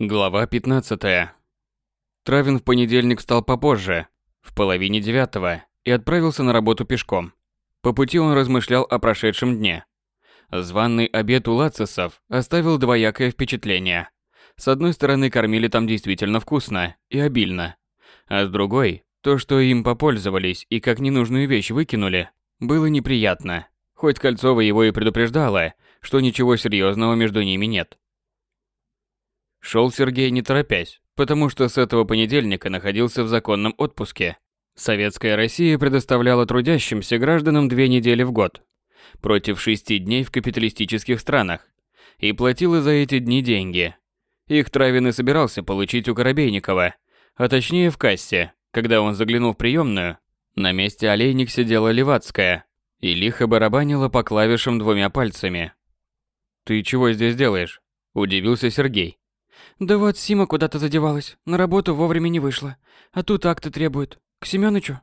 Глава 15. Травин в понедельник встал попозже, в половине девятого, и отправился на работу пешком. По пути он размышлял о прошедшем дне. Званный обед у Лацисов оставил двоякое впечатление. С одной стороны, кормили там действительно вкусно и обильно, а с другой, то, что им попользовались и как ненужную вещь выкинули, было неприятно. Хоть Кольцова его и предупреждала, что ничего серьезного между ними нет. Шел Сергей не торопясь, потому что с этого понедельника находился в законном отпуске. Советская Россия предоставляла трудящимся гражданам две недели в год, против шести дней в капиталистических странах, и платила за эти дни деньги. Их Травин и собирался получить у Коробейникова, а точнее в кассе, когда он заглянул в приемную. На месте олейник сидела Левацкая и лихо барабанила по клавишам двумя пальцами. «Ты чего здесь делаешь?» – удивился Сергей. Да вот Сима куда-то задевалась, на работу вовремя не вышла. А тут акты требуют. К Семёнычу?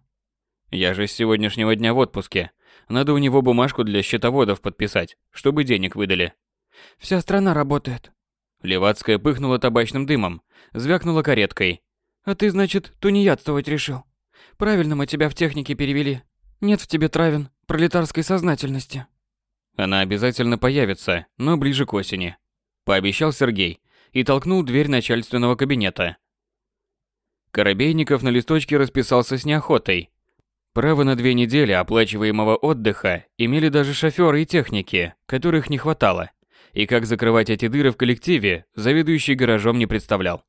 Я же с сегодняшнего дня в отпуске. Надо у него бумажку для счетоводов подписать, чтобы денег выдали. Вся страна работает. Левацкая пыхнула табачным дымом, звякнула кареткой. А ты, значит, тунеядствовать решил? Правильно мы тебя в технике перевели. Нет в тебе травен пролетарской сознательности. Она обязательно появится, но ближе к осени. Пообещал Сергей, и толкнул дверь начальственного кабинета. Коробейников на листочке расписался с неохотой. Право на две недели оплачиваемого отдыха имели даже шофёры и техники, которых не хватало. И как закрывать эти дыры в коллективе, заведующий гаражом не представлял.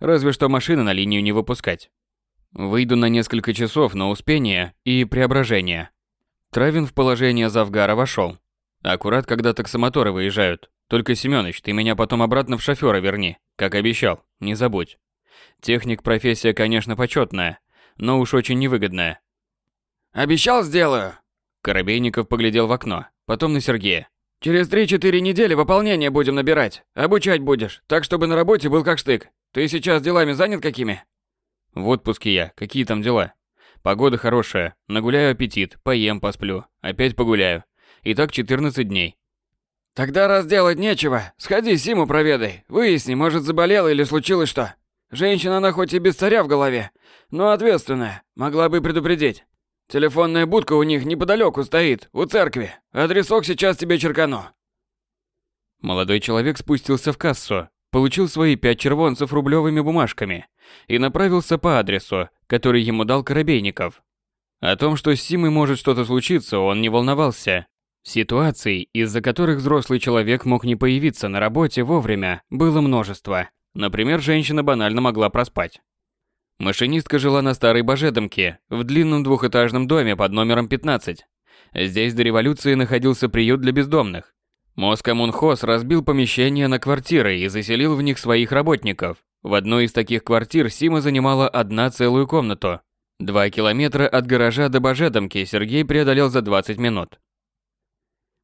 Разве что машины на линию не выпускать. Выйду на несколько часов на Успение и Преображение. Травин в положение Завгара вошел. Аккурат, когда таксомоторы выезжают. Только, Семёныч, ты меня потом обратно в шофёра верни, как обещал, не забудь. Техник профессия, конечно, почетная, но уж очень невыгодная. Обещал, сделаю. Коробейников поглядел в окно, потом на Сергея. Через три-четыре недели выполнение будем набирать. Обучать будешь, так чтобы на работе был как штык. Ты сейчас делами занят какими? В отпуске я. Какие там дела? Погода хорошая. Нагуляю аппетит, поем, посплю. Опять погуляю. И так 14 дней. Тогда раз делать нечего, сходи Симу проведай, выясни, может заболела или случилось что. Женщина она хоть и без царя в голове, но ответственная, могла бы предупредить. Телефонная будка у них неподалеку стоит, у церкви. Адресок сейчас тебе черкану. Молодой человек спустился в кассу, получил свои пять червонцев рублевыми бумажками и направился по адресу, который ему дал Коробейников. О том, что с Симой может что-то случиться, он не волновался. Ситуаций, из-за которых взрослый человек мог не появиться на работе вовремя, было множество. Например, женщина банально могла проспать. Машинистка жила на Старой Божедомке, в длинном двухэтажном доме под номером 15. Здесь до революции находился приют для бездомных. Москоммунхоз разбил помещения на квартиры и заселил в них своих работников. В одной из таких квартир Сима занимала одна целую комнату. Два километра от гаража до Божедомки Сергей преодолел за 20 минут.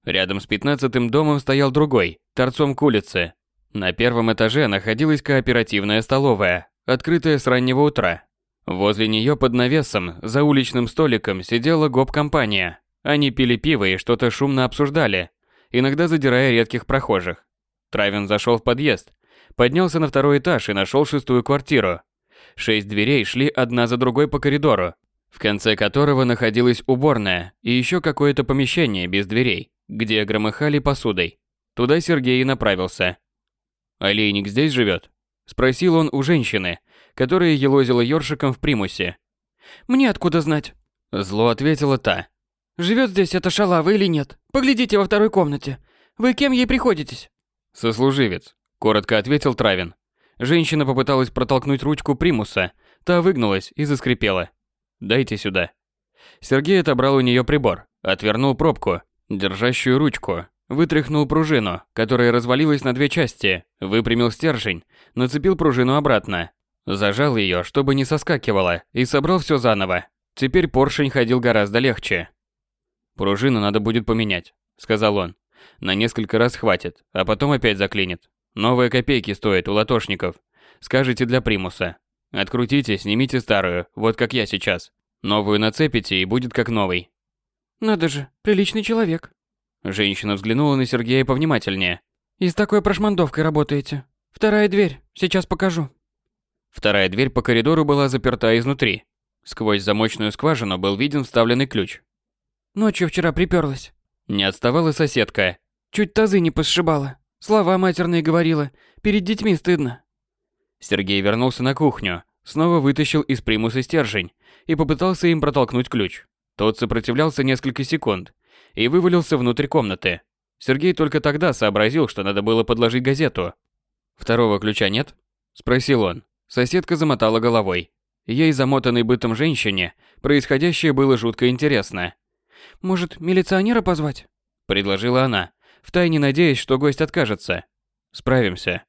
Рядом с пятнадцатым домом стоял другой, торцом к улице. На первом этаже находилась кооперативная столовая, открытая с раннего утра. Возле нее под навесом, за уличным столиком, сидела гоп-компания. Они пили пиво и что-то шумно обсуждали, иногда задирая редких прохожих. Травин зашел в подъезд, поднялся на второй этаж и нашел шестую квартиру. Шесть дверей шли одна за другой по коридору, в конце которого находилась уборная и еще какое-то помещение без дверей где громыхали посудой. Туда Сергей и направился. «Олейник здесь живет?» – спросил он у женщины, которая елозила ёршиком в примусе. «Мне откуда знать?» – зло ответила та. «Живет здесь эта шалава или нет? Поглядите во второй комнате. Вы кем ей приходитесь?» «Сослуживец», – коротко ответил Травин. Женщина попыталась протолкнуть ручку примуса, та выгнулась и заскрипела. «Дайте сюда». Сергей отобрал у нее прибор, отвернул пробку держащую ручку, вытряхнул пружину, которая развалилась на две части, выпрямил стержень, нацепил пружину обратно, зажал ее, чтобы не соскакивала, и собрал все заново. Теперь поршень ходил гораздо легче. «Пружину надо будет поменять», — сказал он. «На несколько раз хватит, а потом опять заклинит. Новые копейки стоят у латошников. Скажите для примуса. Открутите, снимите старую, вот как я сейчас. Новую нацепите и будет как новый. Надо же, приличный человек. Женщина взглянула на Сергея повнимательнее. И с такой прошмандовкой работаете? Вторая дверь, сейчас покажу. Вторая дверь по коридору была заперта изнутри. Сквозь замочную скважину был виден вставленный ключ. Ночью вчера приперлась. Не отставала соседка. Чуть тазы не посшибала. Слова матерные говорила. Перед детьми стыдно. Сергей вернулся на кухню, снова вытащил из примуса стержень и попытался им протолкнуть ключ. Тот сопротивлялся несколько секунд и вывалился внутрь комнаты. Сергей только тогда сообразил, что надо было подложить газету. «Второго ключа нет?» – спросил он. Соседка замотала головой. Ей, замотанной бытом женщине, происходящее было жутко интересно. «Может, милиционера позвать?» – предложила она, втайне надеясь, что гость откажется. «Справимся».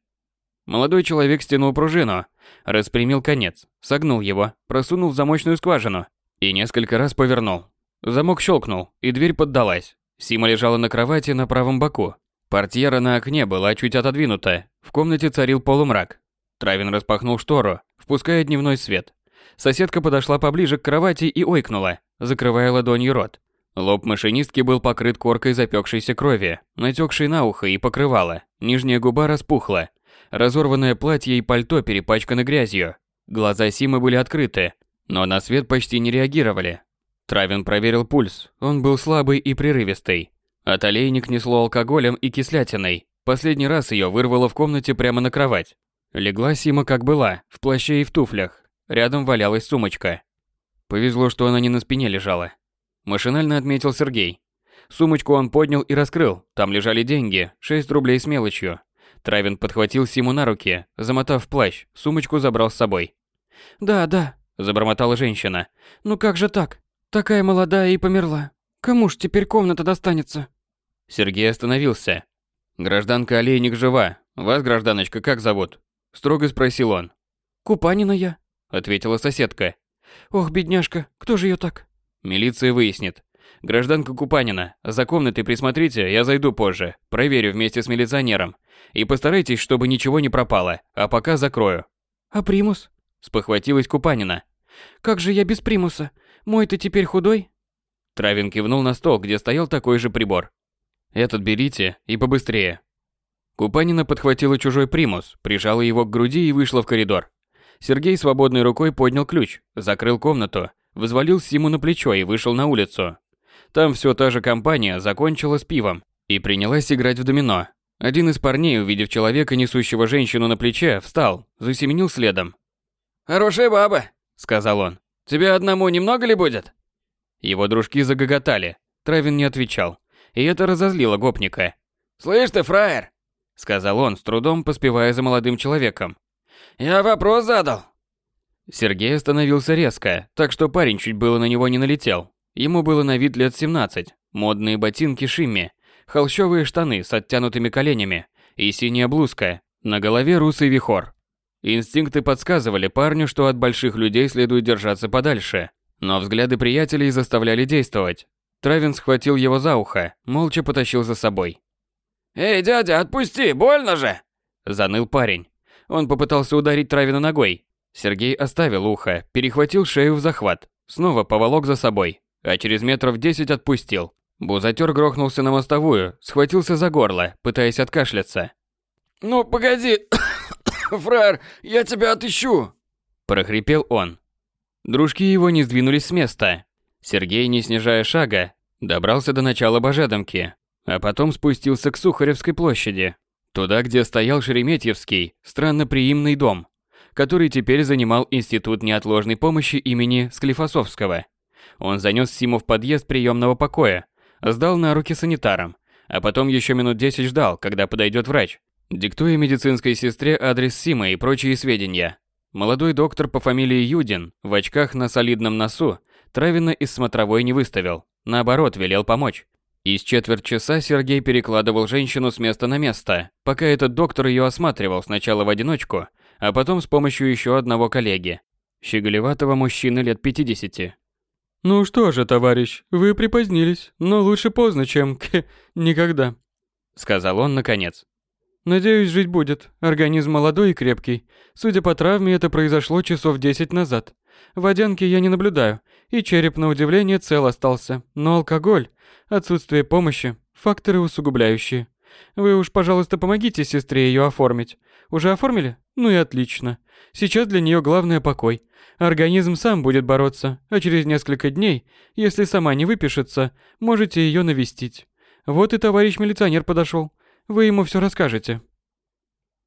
Молодой человек стянул пружину, распрямил конец, согнул его, просунул в замочную скважину и несколько раз повернул. Замок щелкнул, и дверь поддалась. Сима лежала на кровати на правом боку. Портьера на окне была чуть отодвинута. В комнате царил полумрак. Травин распахнул штору, впуская дневной свет. Соседка подошла поближе к кровати и ойкнула, закрывая ладонью рот. Лоб машинистки был покрыт коркой запекшейся крови, натекшей на ухо и покрывало. Нижняя губа распухла. Разорванное платье и пальто перепачканы грязью. Глаза Симы были открыты, но на свет почти не реагировали. Травин проверил пульс. Он был слабый и прерывистый. От олейник несло алкоголем и кислятиной. Последний раз ее вырвало в комнате прямо на кровать. Легла Сима как была, в плаще и в туфлях. Рядом валялась сумочка. Повезло, что она не на спине лежала. Машинально отметил Сергей. Сумочку он поднял и раскрыл. Там лежали деньги, 6 рублей с мелочью. Травин подхватил Симу на руки, замотав плащ, сумочку забрал с собой. «Да, да», – забормотала женщина. «Ну как же так? Такая молодая и померла. Кому ж теперь комната достанется?» Сергей остановился. «Гражданка Олейник жива. Вас, гражданочка, как зовут?» Строго спросил он. «Купанина я», – ответила соседка. «Ох, бедняжка, кто же ее так?» Милиция выяснит. Гражданка Купанина, за комнатой присмотрите, я зайду позже. Проверю вместе с милиционером. И постарайтесь, чтобы ничего не пропало, а пока закрою. А примус? Спохватилась Купанина. Как же я без примуса? Мой-то теперь худой? Травин кивнул на стол, где стоял такой же прибор. Этот берите и побыстрее. Купанина подхватила чужой примус, прижала его к груди и вышла в коридор. Сергей свободной рукой поднял ключ, закрыл комнату, взвалил Симу на плечо и вышел на улицу. Там все та же компания закончила с пивом и принялась играть в домино. Один из парней, увидев человека, несущего женщину на плече, встал, засеменил следом. «Хорошая баба», — сказал он. «Тебе одному немного ли будет?» Его дружки загоготали. Травин не отвечал. И это разозлило гопника. «Слышь ты, фраер!» — сказал он, с трудом поспевая за молодым человеком. «Я вопрос задал. Сергей остановился резко, так что парень чуть было на него не налетел. Ему было на вид лет 17. Модные ботинки Шимми, холщовые штаны с оттянутыми коленями и синяя блузка, на голове русый вихор. Инстинкты подсказывали парню, что от больших людей следует держаться подальше, но взгляды приятелей заставляли действовать. Травин схватил его за ухо, молча потащил за собой. «Эй, дядя, отпусти, больно же!» Заныл парень. Он попытался ударить Травина ногой, Сергей оставил ухо, перехватил шею в захват, снова поволок за собой, а через метров десять отпустил. Бузатер грохнулся на мостовую, схватился за горло, пытаясь откашляться. «Ну, погоди, фраер, я тебя отыщу!» Прохрипел он. Дружки его не сдвинулись с места. Сергей, не снижая шага, добрался до начала Божедомки, а потом спустился к Сухаревской площади, туда, где стоял Шереметьевский, странноприимный дом который теперь занимал Институт неотложной помощи имени Склифосовского. Он занес Симу в подъезд приемного покоя, сдал на руки санитарам, а потом еще минут 10 ждал, когда подойдет врач, диктуя медицинской сестре адрес Симы и прочие сведения. Молодой доктор по фамилии Юдин, в очках на солидном носу, Травина из смотровой не выставил, наоборот, велел помочь. Из четверть часа Сергей перекладывал женщину с места на место, пока этот доктор ее осматривал сначала в одиночку, а потом с помощью еще одного коллеги, щеголеватого мужчины лет 50. «Ну что же, товарищ, вы припозднились, но лучше поздно, чем к никогда», — сказал он наконец. «Надеюсь, жить будет. Организм молодой и крепкий. Судя по травме, это произошло часов 10 назад. Водянки я не наблюдаю, и череп, на удивление, цел остался. Но алкоголь, отсутствие помощи, факторы усугубляющие. Вы уж, пожалуйста, помогите сестре ее оформить. Уже оформили? Ну и отлично. Сейчас для нее главное покой. Организм сам будет бороться, а через несколько дней, если сама не выпишется, можете ее навестить. Вот и товарищ милиционер подошел. Вы ему все расскажете.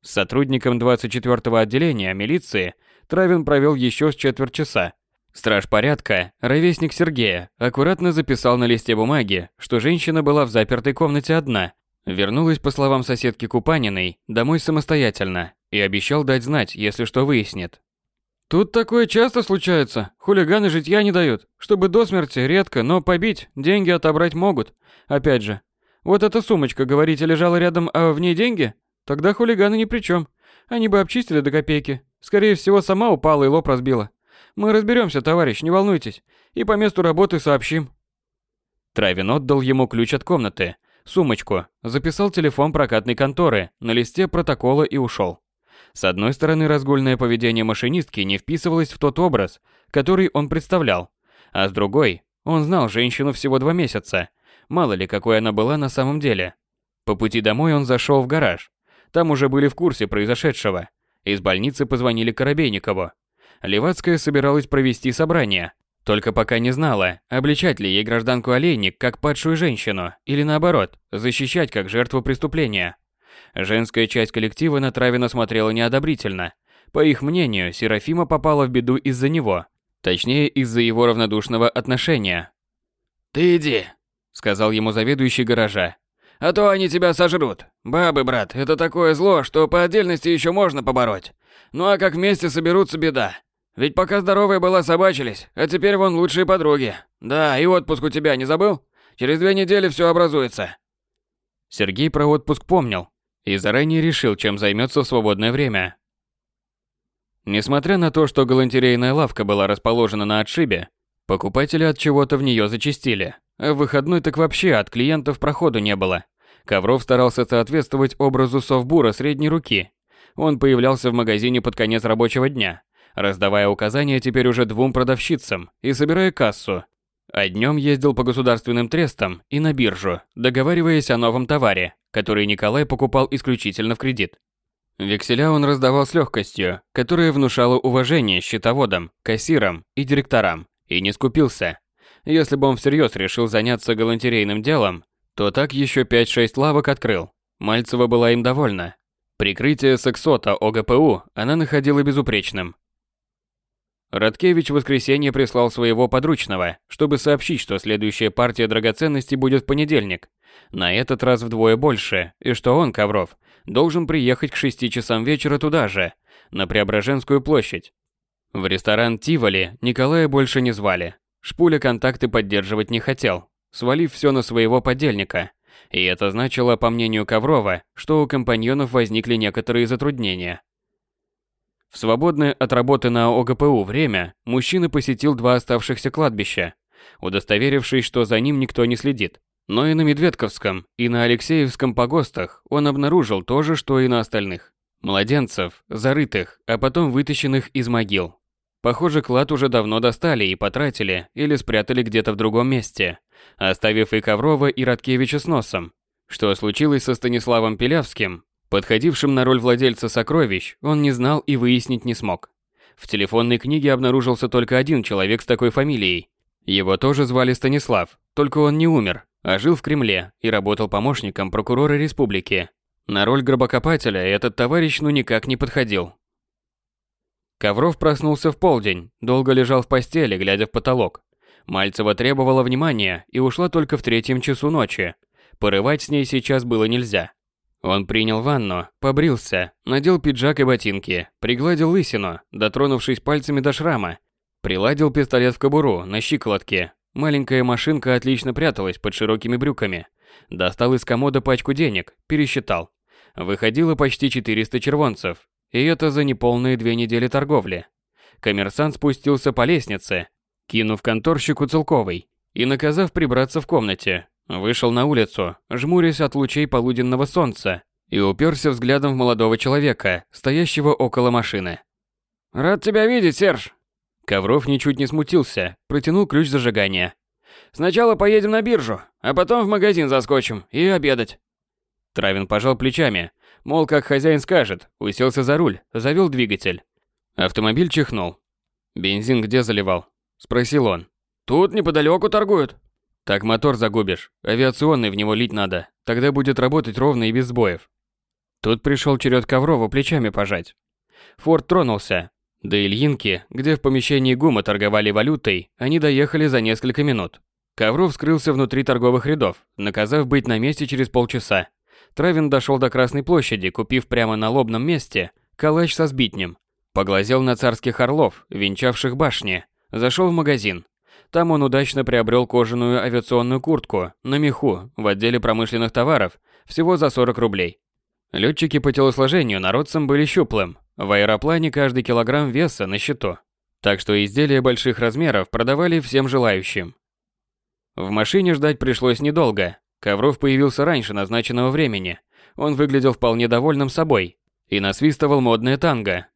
С сотрудником 24-го отделения милиции Травин провел еще с четверть часа. Страж порядка, ровесник Сергея, аккуратно записал на листе бумаги, что женщина была в запертой комнате одна, вернулась, по словам соседки Купаниной, домой самостоятельно и обещал дать знать, если что выяснит. Тут такое часто случается. Хулиганы житья не дают. Чтобы до смерти редко, но побить, деньги отобрать могут. Опять же, вот эта сумочка, говорите, лежала рядом, а в ней деньги? Тогда хулиганы ни при чем. Они бы обчистили до копейки. Скорее всего, сама упала и лоб разбила. Мы разберемся, товарищ, не волнуйтесь. И по месту работы сообщим. Травин отдал ему ключ от комнаты, сумочку, записал телефон прокатной конторы на листе протокола и ушел. С одной стороны, разгульное поведение машинистки не вписывалось в тот образ, который он представлял, а с другой, он знал женщину всего два месяца, мало ли какой она была на самом деле. По пути домой он зашел в гараж. Там уже были в курсе произошедшего. Из больницы позвонили Коробейникову. Левацкая собиралась провести собрание, только пока не знала, обличать ли ей гражданку Олейник как падшую женщину, или наоборот, защищать как жертву преступления. Женская часть коллектива на Травина смотрела неодобрительно. По их мнению, Серафима попала в беду из-за него. Точнее, из-за его равнодушного отношения. «Ты иди», — сказал ему заведующий гаража. «А то они тебя сожрут. Бабы, брат, это такое зло, что по отдельности еще можно побороть. Ну а как вместе соберутся беда. Ведь пока здоровая была, собачились, а теперь вон лучшие подруги. Да, и отпуск у тебя не забыл? Через две недели все образуется». Сергей про отпуск помнил, и заранее решил, чем займется в свободное время. Несмотря на то, что галантерейная лавка была расположена на отшибе, покупатели от чего-то в нее зачастили, а в выходной так вообще от клиентов проходу не было. Ковров старался соответствовать образу совбура средней руки. Он появлялся в магазине под конец рабочего дня, раздавая указания теперь уже двум продавщицам и собирая кассу. А днем ездил по государственным трестам и на биржу, договариваясь о новом товаре, который Николай покупал исключительно в кредит. Векселя он раздавал с легкостью, которая внушала уважение счетоводам, кассирам и директорам, и не скупился. Если бы он всерьез решил заняться галантерейным делом, то так еще 5-6 лавок открыл. Мальцева была им довольна. Прикрытие сексота ОГПУ она находила безупречным. Радкевич в воскресенье прислал своего подручного, чтобы сообщить, что следующая партия драгоценностей будет в понедельник, на этот раз вдвое больше, и что он, Ковров, должен приехать к 6 часам вечера туда же, на Преображенскую площадь. В ресторан Тиволи Николая больше не звали. Шпуля контакты поддерживать не хотел, свалив все на своего подельника. И это значило, по мнению Коврова, что у компаньонов возникли некоторые затруднения. В свободное от работы на ОГПУ время мужчина посетил два оставшихся кладбища, удостоверившись, что за ним никто не следит. Но и на Медведковском, и на Алексеевском погостах он обнаружил то же, что и на остальных. Младенцев, зарытых, а потом вытащенных из могил. Похоже, клад уже давно достали и потратили или спрятали где-то в другом месте, оставив и Коврова, и Радкевича с носом. Что случилось со Станиславом Пилявским, подходившим на роль владельца сокровищ, он не знал и выяснить не смог. В телефонной книге обнаружился только один человек с такой фамилией. Его тоже звали Станислав, только он не умер, а жил в Кремле и работал помощником прокурора республики. На роль гробокопателя этот товарищ ну никак не подходил. Ковров проснулся в полдень, долго лежал в постели, глядя в потолок. Мальцева требовала внимания и ушла только в третьем часу ночи. Порывать с ней сейчас было нельзя. Он принял ванну, побрился, надел пиджак и ботинки, пригладил лысину, дотронувшись пальцами до шрама, приладил пистолет в кобуру на щиколотке, Маленькая машинка отлично пряталась под широкими брюками. Достал из комода пачку денег, пересчитал. Выходило почти 400 червонцев, и это за неполные две недели торговли. Коммерсант спустился по лестнице, кинув конторщику целковый, и наказав прибраться в комнате, вышел на улицу, жмурясь от лучей полуденного солнца, и уперся взглядом в молодого человека, стоящего около машины. «Рад тебя видеть, Серж!» Ковров ничуть не смутился, протянул ключ зажигания. «Сначала поедем на биржу, а потом в магазин заскочим и обедать». Травин пожал плечами, Мол, как хозяин скажет, уселся за руль, завел двигатель. Автомобиль чихнул. «Бензин где заливал?» – спросил он. «Тут неподалеку торгуют». «Так мотор загубишь. Авиационный в него лить надо. Тогда будет работать ровно и без сбоев». Тут пришел черед Коврову плечами пожать. Форд тронулся. До Ильинки, где в помещении ГУМа торговали валютой, они доехали за несколько минут. Ковров скрылся внутри торговых рядов, наказав быть на месте через полчаса. Травин дошел до Красной площади, купив прямо на лобном месте калач со сбитнем. Поглазел на царских орлов, венчавших башни. Зашел в магазин. Там он удачно приобрел кожаную авиационную куртку на меху в отделе промышленных товаров всего за 40 рублей. Летчики по телосложению народцам были щуплым. В аэроплане каждый килограмм веса на счету. Так что изделия больших размеров продавали всем желающим. В машине ждать пришлось недолго. Ковров появился раньше назначенного времени. Он выглядел вполне довольным собой и насвистывал модное танго.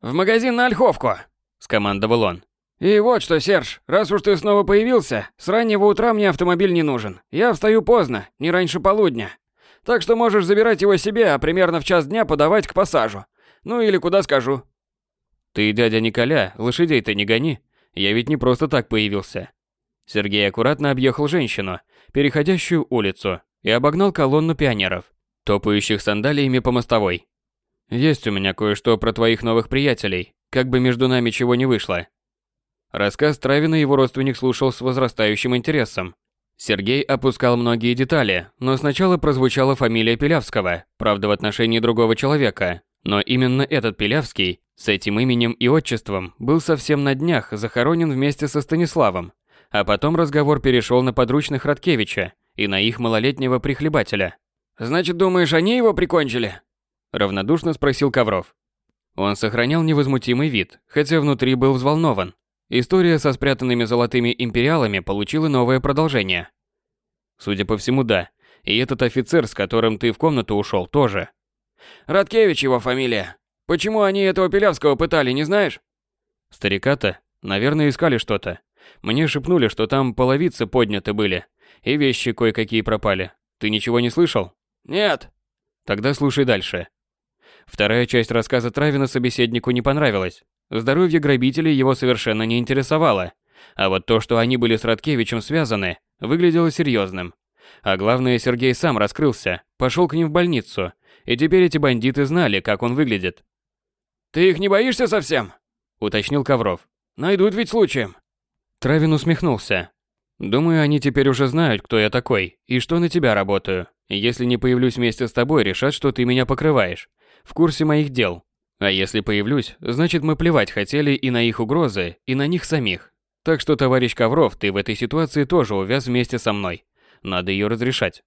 «В магазин на Ольховку!» – скомандовал он. «И вот что, Серж, раз уж ты снова появился, с раннего утра мне автомобиль не нужен. Я встаю поздно, не раньше полудня. Так что можешь забирать его себе, а примерно в час дня подавать к пассажу. Ну или куда скажу». «Ты, дядя Николя, лошадей-то не гони. Я ведь не просто так появился». Сергей аккуратно объехал женщину, переходящую улицу, и обогнал колонну пионеров, топающих сандалиями по мостовой. «Есть у меня кое-что про твоих новых приятелей, как бы между нами чего не вышло». Рассказ Травина его родственник слушал с возрастающим интересом. Сергей опускал многие детали, но сначала прозвучала фамилия Пилявского, правда в отношении другого человека. Но именно этот Пилявский, с этим именем и отчеством, был совсем на днях захоронен вместе со Станиславом, а потом разговор перешел на подручных Радкевича и на их малолетнего прихлебателя. «Значит, думаешь, они его прикончили?» Равнодушно спросил Ковров. Он сохранял невозмутимый вид, хотя внутри был взволнован. История со спрятанными золотыми империалами получила новое продолжение. Судя по всему, да. И этот офицер, с которым ты в комнату ушел, тоже. Радкевич его фамилия. Почему они этого Пилявского пытали, не знаешь? Старика-то, наверное, искали что-то. Мне шепнули, что там половицы подняты были, и вещи кое-какие пропали. Ты ничего не слышал? Нет. Тогда слушай дальше. Вторая часть рассказа Травина собеседнику не понравилась. Здоровье грабителей его совершенно не интересовало. А вот то, что они были с Радкевичем связаны, выглядело серьезным. А главное, Сергей сам раскрылся, пошел к ним в больницу, и теперь эти бандиты знали, как он выглядит. «Ты их не боишься совсем?» – уточнил Ковров. «Найдут ведь случаем». Травин усмехнулся. «Думаю, они теперь уже знают, кто я такой и что на тебя работаю. Если не появлюсь вместе с тобой, решат, что ты меня покрываешь. В курсе моих дел. А если появлюсь, значит мы плевать хотели и на их угрозы, и на них самих. Так что, товарищ Ковров, ты в этой ситуации тоже увяз вместе со мной. Надо ее разрешать.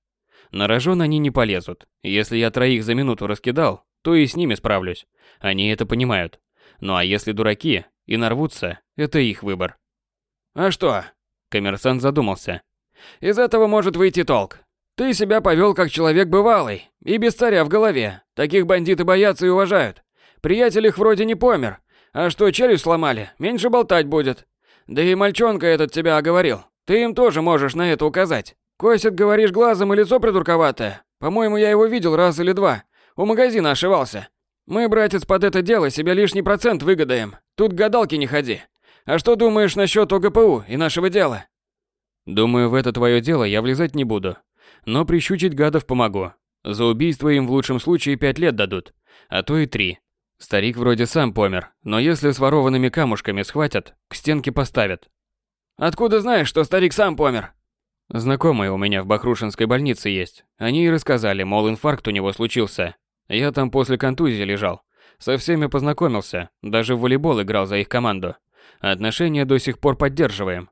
На рожон они не полезут. Если я троих за минуту раскидал, то и с ними справлюсь. Они это понимают. Ну а если дураки и нарвутся, это их выбор. «А что?» Коммерсант задумался. «Из этого может выйти толк. Ты себя повел как человек бывалый и без царя в голове. Таких бандиты боятся и уважают. Приятель их вроде не помер. А что челюсть сломали, меньше болтать будет. Да и мальчонка этот тебя оговорил. Ты им тоже можешь на это указать. Косит, говоришь, глазом и лицо придурковатое. По-моему, я его видел раз или два. У магазина ошивался. Мы, братец, под это дело себе лишний процент выгадаем. Тут гадалки не ходи. А что думаешь насчет ОГПУ и нашего дела? Думаю, в это твое дело я влезать не буду. Но прищучить гадов помогу. За убийство им в лучшем случае пять лет дадут, а то и три. Старик вроде сам помер, но если с ворованными камушками схватят, к стенке поставят. Откуда знаешь, что старик сам помер? Знакомые у меня в Бахрушинской больнице есть. Они и рассказали, мол, инфаркт у него случился. Я там после контузии лежал. Со всеми познакомился, даже в волейбол играл за их команду. Отношения до сих пор поддерживаем.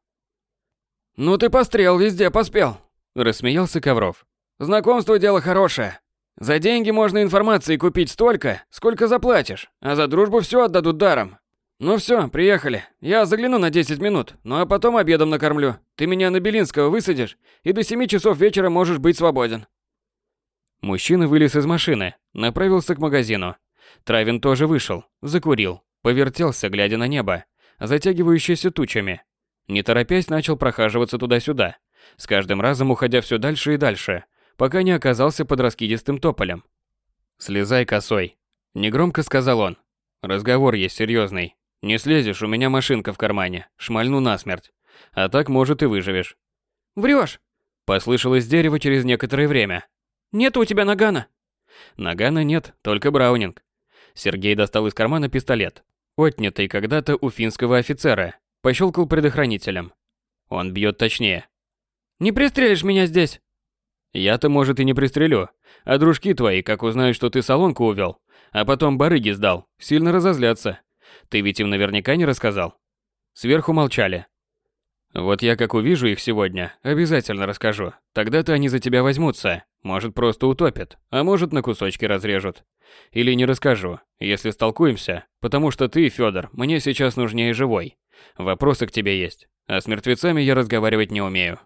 Ну ты пострел везде поспел, рассмеялся Ковров. Знакомство дело хорошее. За деньги можно информации купить столько, сколько заплатишь, а за дружбу все отдадут даром. Ну все, приехали. Я загляну на 10 минут, ну а потом обедом накормлю. Ты меня на Белинского высадишь, и до 7 часов вечера можешь быть свободен. Мужчина вылез из машины, направился к магазину. Травин тоже вышел, закурил, повертелся, глядя на небо затягивающееся тучами. Не торопясь, начал прохаживаться туда-сюда, с каждым разом уходя все дальше и дальше, пока не оказался под раскидистым тополем. Слезай косой. Негромко сказал он. Разговор есть серьезный. Не слезешь, у меня машинка в кармане. Шмальну насмерть. А так, может, и выживешь. Врешь! Послышалось дерево через некоторое время. Нет у тебя нагана. Нагана нет, только браунинг. Сергей достал из кармана пистолет, отнятый когда-то у финского офицера, пощелкал предохранителем. Он бьет точнее. Не пристрелишь меня здесь? Я-то, может, и не пристрелю. А дружки твои, как узнают, что ты салонку увел, а потом барыги сдал, сильно разозлятся. Ты ведь им наверняка не рассказал. Сверху молчали. Вот я как увижу их сегодня, обязательно расскажу. Тогда-то они за тебя возьмутся. Может, просто утопят, а может, на кусочки разрежут. Или не расскажу, если столкуемся, потому что ты, Федор, мне сейчас нужнее живой. Вопросы к тебе есть, а с мертвецами я разговаривать не умею.